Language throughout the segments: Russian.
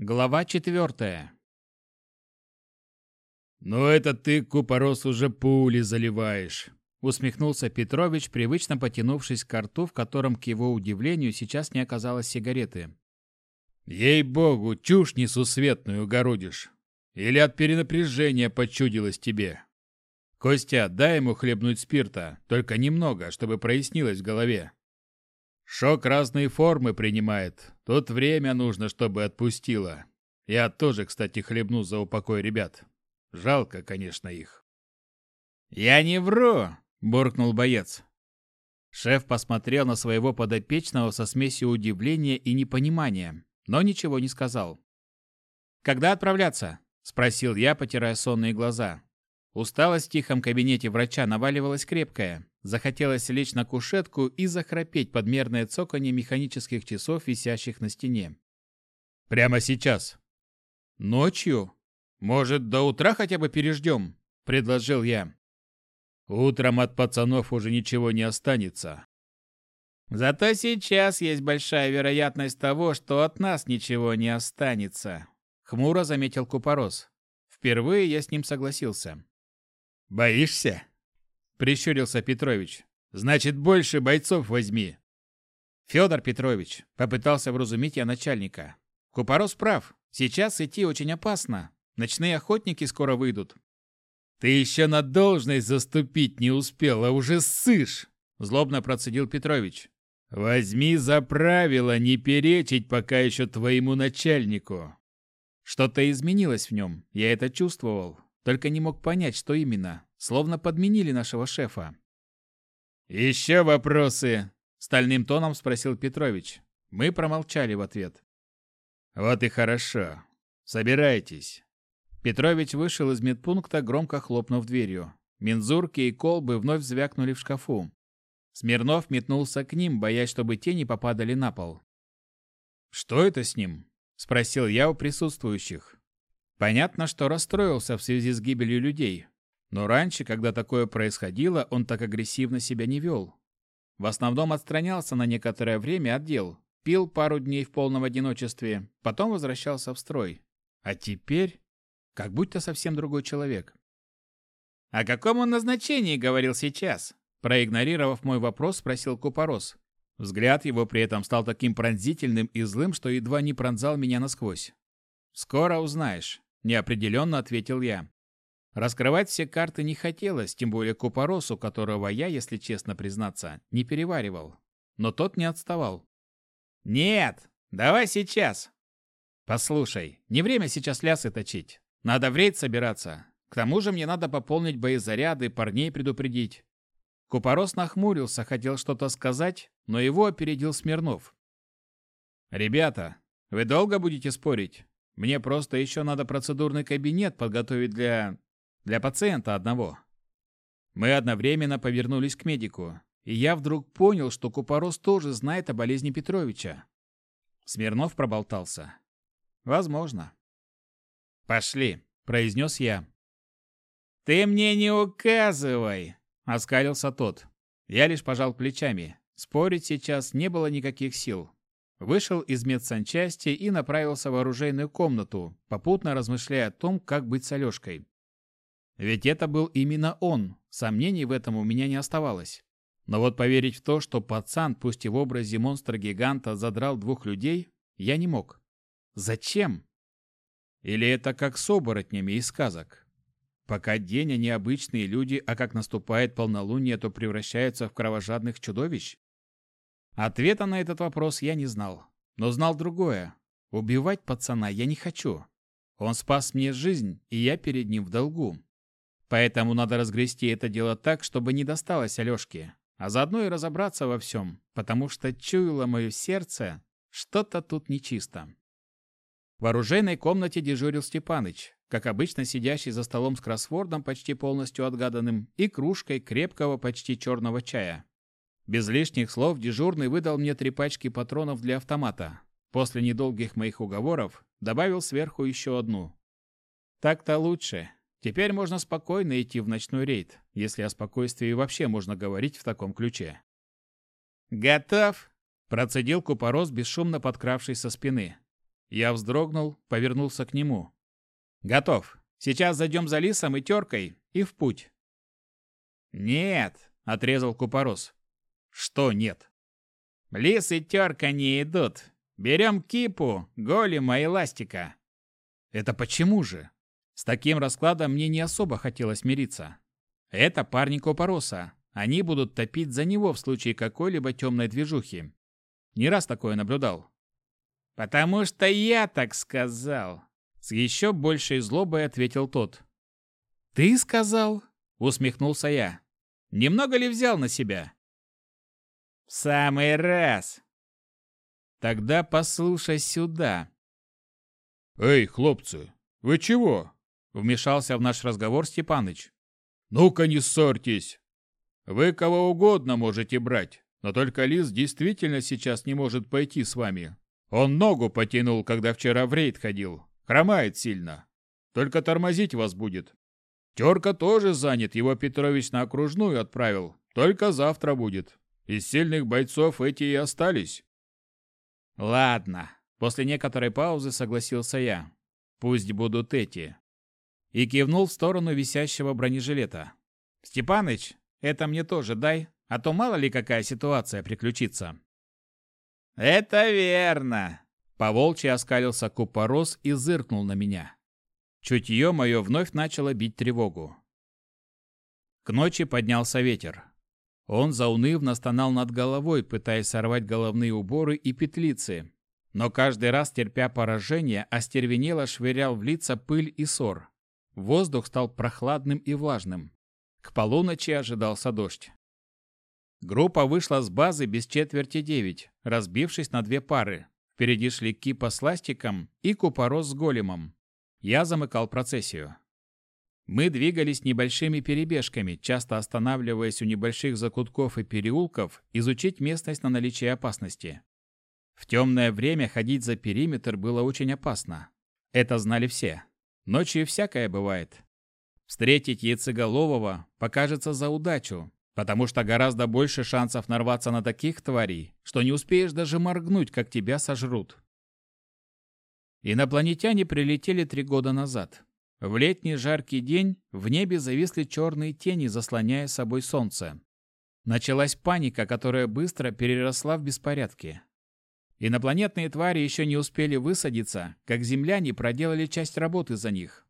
Глава четвертая. «Ну это ты, Купорос, уже пули заливаешь», — усмехнулся Петрович, привычно потянувшись к рту, в котором, к его удивлению, сейчас не оказалось сигареты. «Ей-богу, чушь несусветную городишь. Или от перенапряжения почудилось тебе? Костя, дай ему хлебнуть спирта, только немного, чтобы прояснилось в голове. Шок разные формы принимает. Тут время нужно, чтобы отпустило. Я тоже, кстати, хлебну за упокой ребят. Жалко, конечно, их. «Я не вру!» – буркнул боец. Шеф посмотрел на своего подопечного со смесью удивления и непонимания, но ничего не сказал. «Когда отправляться?» – спросил я, потирая сонные глаза. Усталость в тихом кабинете врача наваливалась крепкая. Захотелось лечь на кушетку и захрапеть под мерное цоканье механических часов, висящих на стене. «Прямо сейчас!» «Ночью? Может, до утра хотя бы переждем?» – предложил я. «Утром от пацанов уже ничего не останется». «Зато сейчас есть большая вероятность того, что от нас ничего не останется», – хмуро заметил Купорос. Впервые я с ним согласился. «Боишься?» – прищурился Петрович. «Значит, больше бойцов возьми». «Федор Петрович», – попытался вразумить я начальника. «Купорос прав. Сейчас идти очень опасно. Ночные охотники скоро выйдут». «Ты еще на должность заступить не успел, а уже ссышь!» – злобно процедил Петрович. «Возьми за правило не перечить пока еще твоему начальнику». Что-то изменилось в нем, я это чувствовал. Только не мог понять, что именно. Словно подменили нашего шефа. «Еще вопросы?» – стальным тоном спросил Петрович. Мы промолчали в ответ. «Вот и хорошо. Собирайтесь». Петрович вышел из медпункта, громко хлопнув дверью. Мензурки и колбы вновь звякнули в шкафу. Смирнов метнулся к ним, боясь, чтобы те не попадали на пол. «Что это с ним?» – спросил я у присутствующих. Понятно, что расстроился в связи с гибелью людей. Но раньше, когда такое происходило, он так агрессивно себя не вел. В основном отстранялся на некоторое время от дел, пил пару дней в полном одиночестве, потом возвращался в строй. А теперь как будто совсем другой человек. «О каком он назначении говорил сейчас?» Проигнорировав мой вопрос, спросил Купорос. Взгляд его при этом стал таким пронзительным и злым, что едва не пронзал меня насквозь. «Скоро узнаешь», – неопределенно ответил я. Раскрывать все карты не хотелось, тем более Купоросу, которого я, если честно признаться, не переваривал. Но тот не отставал. «Нет, давай сейчас!» «Послушай, не время сейчас лясы точить. Надо в рейд собираться. К тому же мне надо пополнить боезаряды, парней предупредить». Купорос нахмурился, хотел что-то сказать, но его опередил Смирнов. «Ребята, вы долго будете спорить? Мне просто еще надо процедурный кабинет подготовить для... для пациента одного. Мы одновременно повернулись к медику, и я вдруг понял, что Купорос тоже знает о болезни Петровича. Смирнов проболтался. Возможно. «Пошли», — произнес я. «Ты мне не указывай», — оскалился тот. Я лишь пожал плечами. Спорить сейчас не было никаких сил. Вышел из медсанчасти и направился в оружейную комнату, попутно размышляя о том, как быть с Алешкой. Ведь это был именно он, сомнений в этом у меня не оставалось. Но вот поверить в то, что пацан, пусть и в образе монстра-гиганта, задрал двух людей, я не мог. Зачем? Или это как с оборотнями из сказок? Пока день они обычные люди, а как наступает полнолуние, то превращаются в кровожадных чудовищ? Ответа на этот вопрос я не знал. Но знал другое. Убивать пацана я не хочу. Он спас мне жизнь, и я перед ним в долгу. Поэтому надо разгрести это дело так, чтобы не досталось Алешке, а заодно и разобраться во всем, потому что чуяло мое сердце, что-то тут нечисто. В оружейной комнате дежурил Степаныч, как обычно сидящий за столом с кроссвордом почти полностью отгаданным и кружкой крепкого почти черного чая. Без лишних слов дежурный выдал мне три пачки патронов для автомата. После недолгих моих уговоров добавил сверху еще одну. Так-то лучше. Теперь можно спокойно идти в ночной рейд, если о спокойствии вообще можно говорить в таком ключе. «Готов?» – процедил Купорос, бесшумно подкравшись со спины. Я вздрогнул, повернулся к нему. «Готов. Сейчас зайдем за лисом и теркой и в путь». «Нет», — отрезал Купорос. «Что нет?» «Лис и терка не идут. Берем кипу, голема и ластика». «Это почему же?» С таким раскладом мне не особо хотелось мириться. Это парни Купороса. Они будут топить за него в случае какой-либо темной движухи. Не раз такое наблюдал. «Потому что я так сказал!» С еще большей злобой ответил тот. «Ты сказал?» — усмехнулся я. «Немного ли взял на себя?» «В самый раз!» «Тогда послушай сюда». «Эй, хлопцы, вы чего?» — вмешался в наш разговор Степаныч. «Ну-ка не ссорьтесь. Вы кого угодно можете брать, но только Лис действительно сейчас не может пойти с вами. Он ногу потянул, когда вчера в рейд ходил. Хромает сильно. Только тормозить вас будет. Терка тоже занят, его Петрович на окружную отправил. Только завтра будет. Из сильных бойцов эти и остались. Ладно. После некоторой паузы согласился я. Пусть будут эти. И кивнул в сторону висящего бронежилета. Степаныч, это мне тоже дай, а то мало ли какая ситуация приключится. «Это верно!» Поволчий оскалился купорос и зыркнул на меня. Чутье мое вновь начало бить тревогу. К ночи поднялся ветер. Он заунывно стонал над головой, пытаясь сорвать головные уборы и петлицы, но каждый раз, терпя поражение, остервенело швырял в лица пыль и сор. Воздух стал прохладным и влажным. К полуночи ожидался дождь. Группа вышла с базы без четверти девять, разбившись на две пары. Впереди шли Кипа с ластиком и Купорос с големом. Я замыкал процессию. Мы двигались небольшими перебежками, часто останавливаясь у небольших закутков и переулков, изучить местность на наличие опасности. В темное время ходить за периметр было очень опасно. Это знали все. Ночью всякое бывает. Встретить яйцеголового покажется за удачу, Потому что гораздо больше шансов нарваться на таких тварей, что не успеешь даже моргнуть, как тебя сожрут. Инопланетяне прилетели три года назад. В летний жаркий день в небе зависли черные тени, заслоняя собой солнце. Началась паника, которая быстро переросла в беспорядки. Инопланетные твари еще не успели высадиться, как земляне проделали часть работы за них.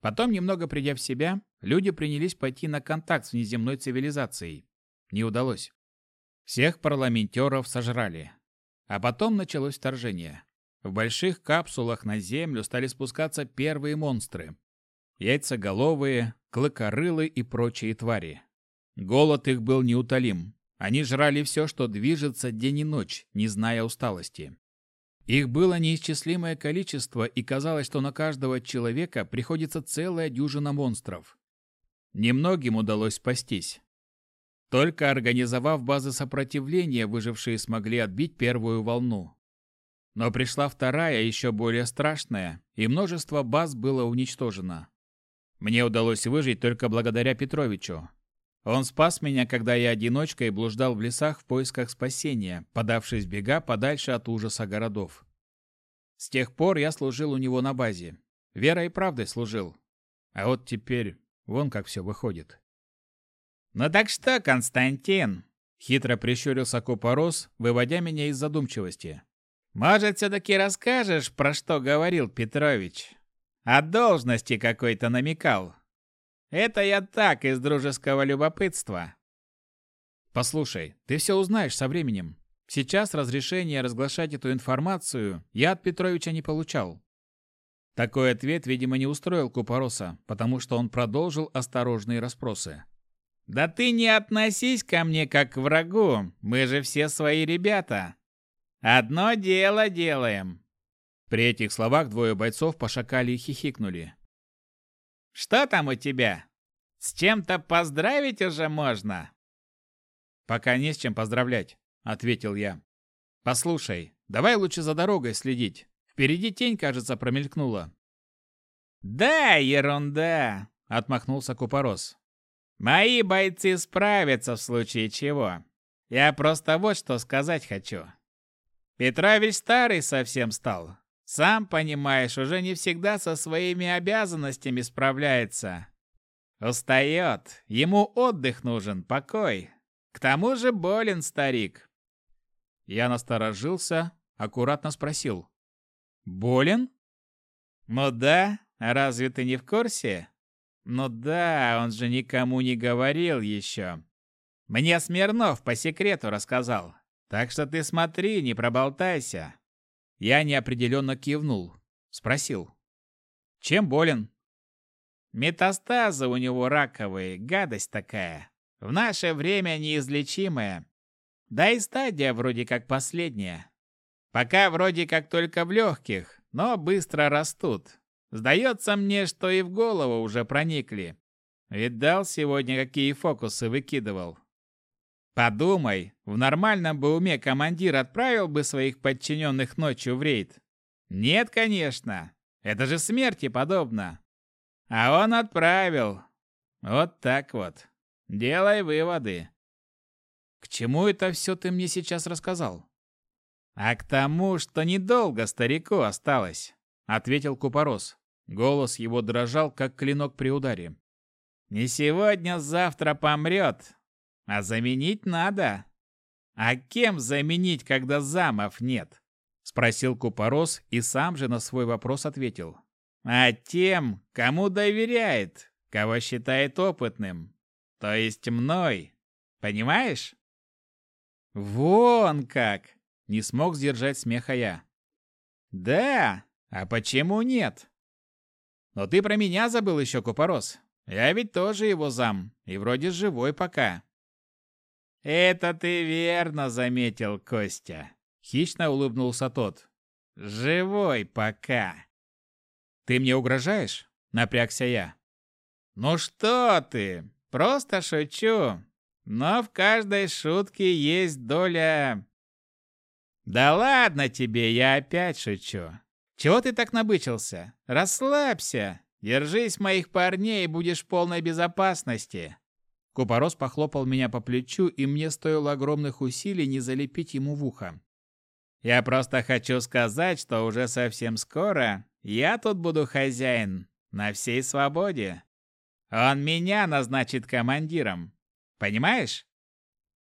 Потом, немного придя в себя, люди принялись пойти на контакт с внеземной цивилизацией. Не удалось. Всех парламентеров сожрали. А потом началось вторжение. В больших капсулах на Землю стали спускаться первые монстры. Яйцеголовые, клыкорылы и прочие твари. Голод их был неутолим. Они жрали все, что движется день и ночь, не зная усталости. Их было неисчислимое количество, и казалось, что на каждого человека приходится целая дюжина монстров. Немногим удалось спастись. Только организовав базы сопротивления, выжившие смогли отбить первую волну. Но пришла вторая, еще более страшная, и множество баз было уничтожено. Мне удалось выжить только благодаря Петровичу. Он спас меня, когда я одиночкой блуждал в лесах в поисках спасения, подавшись бега подальше от ужаса городов. С тех пор я служил у него на базе. Верой и правдой служил. А вот теперь вон как все выходит. «Ну так что, Константин?» Хитро прищурился Купорос, выводя меня из задумчивости. «Может, все-таки расскажешь, про что говорил Петрович? О должности какой-то намекал. Это я так, из дружеского любопытства. Послушай, ты все узнаешь со временем. Сейчас разрешение разглашать эту информацию я от Петровича не получал. Такой ответ, видимо, не устроил Купороса, потому что он продолжил осторожные расспросы. «Да ты не относись ко мне как к врагу, мы же все свои ребята. Одно дело делаем». При этих словах двое бойцов пошакали и хихикнули. Что там у тебя? С чем-то поздравить уже можно?» «Пока не с чем поздравлять», — ответил я. «Послушай, давай лучше за дорогой следить. Впереди тень, кажется, промелькнула». «Да, ерунда», — отмахнулся Купорос. «Мои бойцы справятся в случае чего. Я просто вот что сказать хочу. Петрович старый совсем стал. Сам понимаешь, уже не всегда со своими обязанностями справляется. Устает. Ему отдых нужен, покой. К тому же болен старик. Я насторожился, аккуратно спросил. «Болен?» «Ну да, разве ты не в курсе?» «Ну да, он же никому не говорил еще. Мне Смирнов по секрету рассказал. Так что ты смотри, не проболтайся». Я неопределенно кивнул. Спросил. «Чем болен?» «Метастазы у него раковые, гадость такая. В наше время неизлечимая. Да и стадия вроде как последняя. Пока вроде как только в легких, но быстро растут. Сдается мне, что и в голову уже проникли. Видал сегодня, какие фокусы выкидывал. Подумай, в нормальном бы уме командир отправил бы своих подчиненных ночью в рейд? Нет, конечно. Это же смерти подобно. А он отправил. Вот так вот. Делай выводы. К чему это все ты мне сейчас рассказал? А к тому, что недолго старику осталось, ответил Купорос. Голос его дрожал, как клинок при ударе. Не сегодня, завтра помрет, а заменить надо. А кем заменить, когда замов нет? Спросил Купорос и сам же на свой вопрос ответил. А тем, кому доверяет, кого считает опытным. То есть мной. Понимаешь? Вон как! Не смог сдержать смеха я. Да, а почему нет? Но ты про меня забыл еще, Купорос. Я ведь тоже его зам, и вроде живой пока. «Это ты верно заметил, Костя!» Хищно улыбнулся тот. «Живой пока!» «Ты мне угрожаешь?» Напрягся я. «Ну что ты! Просто шучу! Но в каждой шутке есть доля...» «Да ладно тебе, я опять шучу! Чего ты так набычился? Расслабься! Держись моих парней, будешь в полной безопасности!» Купорос похлопал меня по плечу, и мне стоило огромных усилий не залепить ему в ухо. «Я просто хочу сказать, что уже совсем скоро я тут буду хозяин, на всей свободе. Он меня назначит командиром. Понимаешь?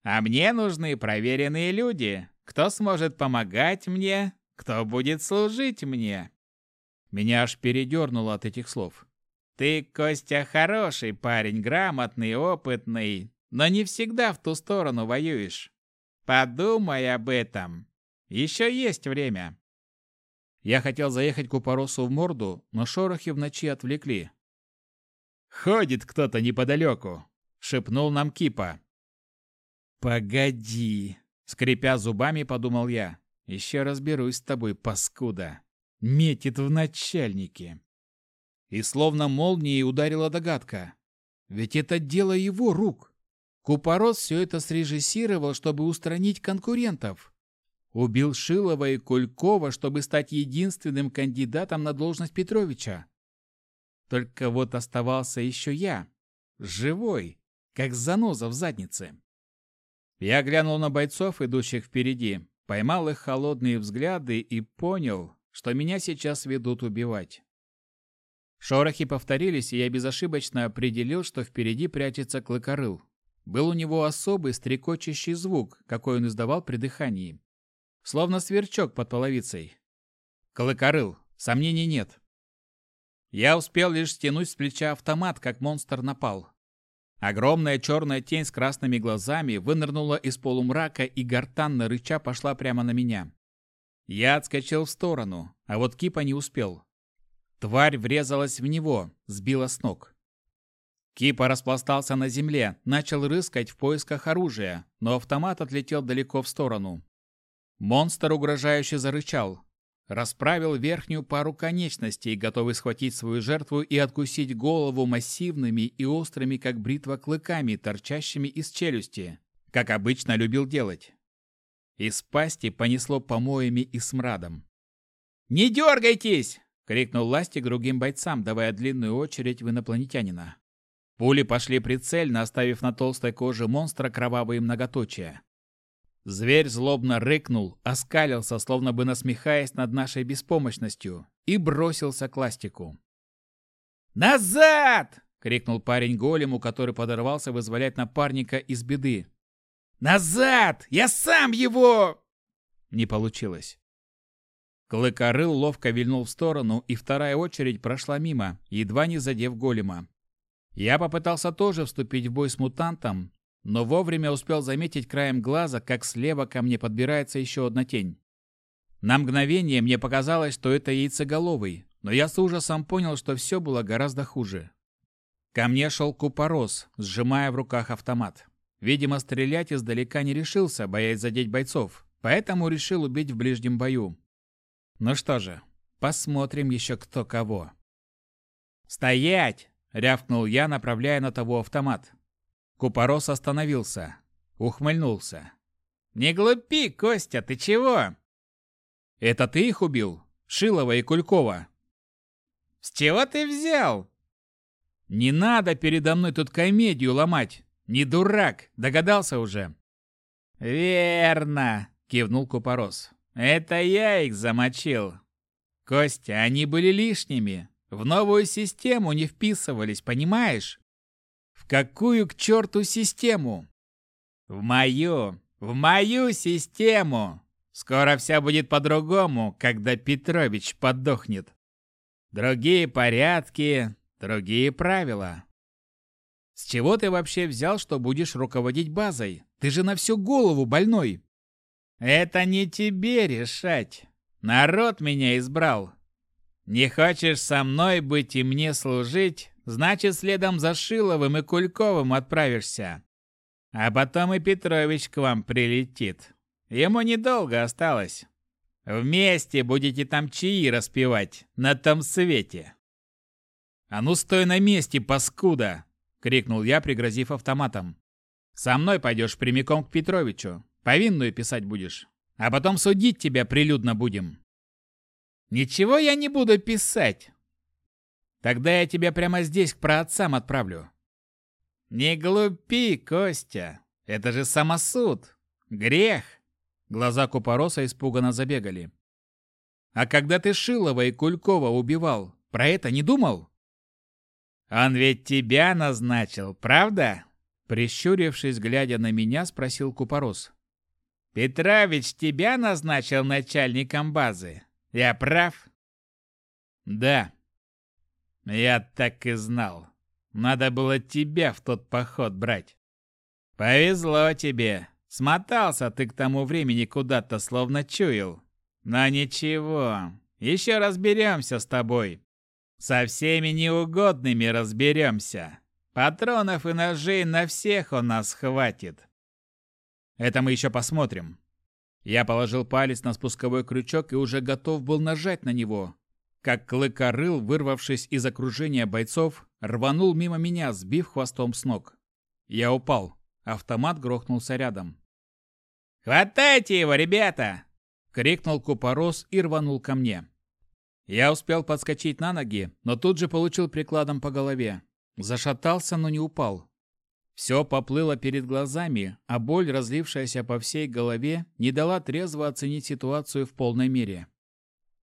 А мне нужны проверенные люди, кто сможет помогать мне, кто будет служить мне». Меня аж передернуло от этих слов. Ты, Костя, хороший парень, грамотный, опытный, но не всегда в ту сторону воюешь. Подумай об этом. Еще есть время. Я хотел заехать Купоросу в морду, но шорохи в ночи отвлекли. «Ходит кто-то неподалеку», — шепнул нам Кипа. «Погоди», — скрипя зубами, подумал я. «Еще разберусь с тобой, паскуда. Метит в начальнике». И словно молнией ударила догадка. Ведь это дело его рук. Купорос все это срежиссировал, чтобы устранить конкурентов. Убил Шилова и Кулькова, чтобы стать единственным кандидатом на должность Петровича. Только вот оставался еще я, живой, как заноза в заднице. Я глянул на бойцов, идущих впереди, поймал их холодные взгляды и понял, что меня сейчас ведут убивать. Шорохи повторились, и я безошибочно определил, что впереди прячется клыкорыл. Был у него особый стрекочущий звук, какой он издавал при дыхании. Словно сверчок под половицей. Клыкорыл, сомнений нет. Я успел лишь стянуть с плеча автомат, как монстр напал. Огромная черная тень с красными глазами вынырнула из полумрака и гортанно рыча пошла прямо на меня. Я отскочил в сторону, а вот Кипа не успел. Тварь врезалась в него, сбила с ног. Кипа распластался на земле, начал рыскать в поисках оружия, но автомат отлетел далеко в сторону. Монстр угрожающе зарычал. Расправил верхнюю пару конечностей, готовый схватить свою жертву и откусить голову массивными и острыми, как бритва, клыками, торчащими из челюсти, как обычно любил делать. Из пасти понесло помоями и смрадом. «Не дергайтесь!» Крикнул Ластик другим бойцам, давая длинную очередь в инопланетянина. Пули пошли прицельно, оставив на толстой коже монстра кровавые многоточия. Зверь злобно рыкнул, оскалился, словно бы насмехаясь над нашей беспомощностью, и бросился к ластику. «Назад!» — крикнул парень голему, который подорвался вызволять напарника из беды. «Назад! Я сам его!» Не получилось. Клыкорыл ловко вильнул в сторону, и вторая очередь прошла мимо, едва не задев голема. Я попытался тоже вступить в бой с мутантом, но вовремя успел заметить краем глаза, как слева ко мне подбирается еще одна тень. На мгновение мне показалось, что это яйцеголовый, но я с ужасом понял, что все было гораздо хуже. Ко мне шел купорос, сжимая в руках автомат. Видимо, стрелять издалека не решился, боясь задеть бойцов, поэтому решил убить в ближнем бою. Ну что же, посмотрим еще кто кого. «Стоять!» — рявкнул я, направляя на того автомат. Купорос остановился, ухмыльнулся. «Не глупи, Костя, ты чего?» «Это ты их убил? Шилова и Кулькова?» «С чего ты взял?» «Не надо передо мной тут комедию ломать! Не дурак, догадался уже!» «Верно!» — кивнул Купорос. «Это я их замочил. Костя, они были лишними. В новую систему не вписывались, понимаешь? Какую к черту систему? В мою, в мою систему. Скоро все будет по-другому, когда Петрович подохнет. Другие порядки, другие правила. С чего ты вообще взял, что будешь руководить базой? Ты же на всю голову больной. Это не тебе решать. Народ меня избрал. Не хочешь со мной быть и мне служить, Значит, следом за Шиловым и Кульковым отправишься. А потом и Петрович к вам прилетит. Ему недолго осталось. Вместе будете там чаи распевать на том свете. «А ну стой на месте, паскуда!» — крикнул я, пригрозив автоматом. «Со мной пойдешь прямиком к Петровичу. Повинную писать будешь. А потом судить тебя прилюдно будем». «Ничего я не буду писать. Тогда я тебя прямо здесь к праотцам отправлю. Не глупи, Костя. Это же самосуд. Грех. Глаза Купороса испуганно забегали. А когда ты Шилова и Кулькова убивал, про это не думал? Он ведь тебя назначил, правда? Прищурившись, глядя на меня, спросил Купорос. Петрович тебя назначил начальником базы. Я прав? Да, я так и знал. Надо было тебя в тот поход брать. Повезло тебе. Смотался ты к тому времени куда-то, словно чуял. Но ничего, еще разберемся с тобой. Со всеми неугодными разберемся. Патронов и ножей на всех у нас хватит. Это мы еще посмотрим. Я положил палец на спусковой крючок и уже готов был нажать на него, как клыкорыл, вырвавшись из окружения бойцов, рванул мимо меня, сбив хвостом с ног. Я упал. Автомат грохнулся рядом. «Хватайте его, ребята!» — крикнул Купорос и рванул ко мне. Я успел подскочить на ноги, но тут же получил прикладом по голове. Зашатался, но не упал. Все поплыло перед глазами, а боль, разлившаяся по всей голове, не дала трезво оценить ситуацию в полной мере.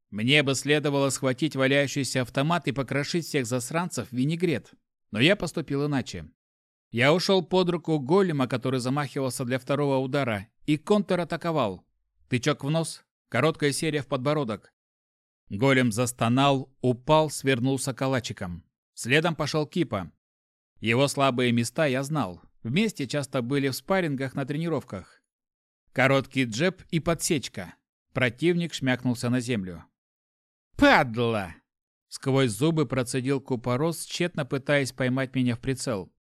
Мне бы следовало схватить валяющийся автомат и покрошить всех засранцев в винегрет. Но я поступил иначе. Я ушел под руку голема, который замахивался для второго удара, и контратаковал. Тычок в нос, короткая серия в подбородок. Голем застонал, упал, свернулся калачиком. Следом пошел Кипа. Его слабые места я знал. Вместе часто были в спаррингах на тренировках. Короткий джеб и подсечка. Противник шмякнулся на землю. «Падла!» Сквозь зубы процедил Купорос, тщетно пытаясь поймать меня в прицел.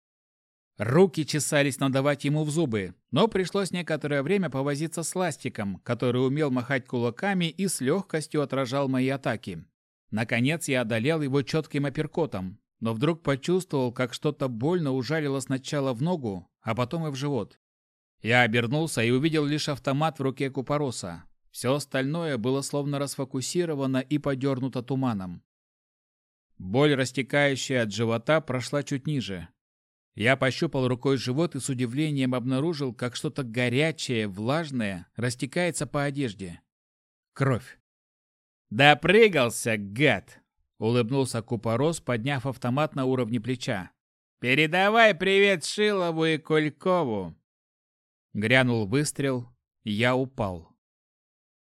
Руки чесались надавать ему в зубы, но пришлось некоторое время повозиться с ластиком, который умел махать кулаками и с легкостью отражал мои атаки. Наконец я одолел его четким апперкотом, но вдруг почувствовал, как что-то больно ужалило сначала в ногу, а потом и в живот. Я обернулся и увидел лишь автомат в руке Купороса. Все остальное было словно расфокусировано и подернуто туманом. Боль, растекающая от живота, прошла чуть ниже. Я пощупал рукой живот и с удивлением обнаружил, как что-то горячее, влажное растекается по одежде. Кровь. «Допрыгался, гад!» — улыбнулся Купорос, подняв автомат на уровне плеча. «Передавай привет Шилову и Кулькову!» Грянул выстрел, я упал.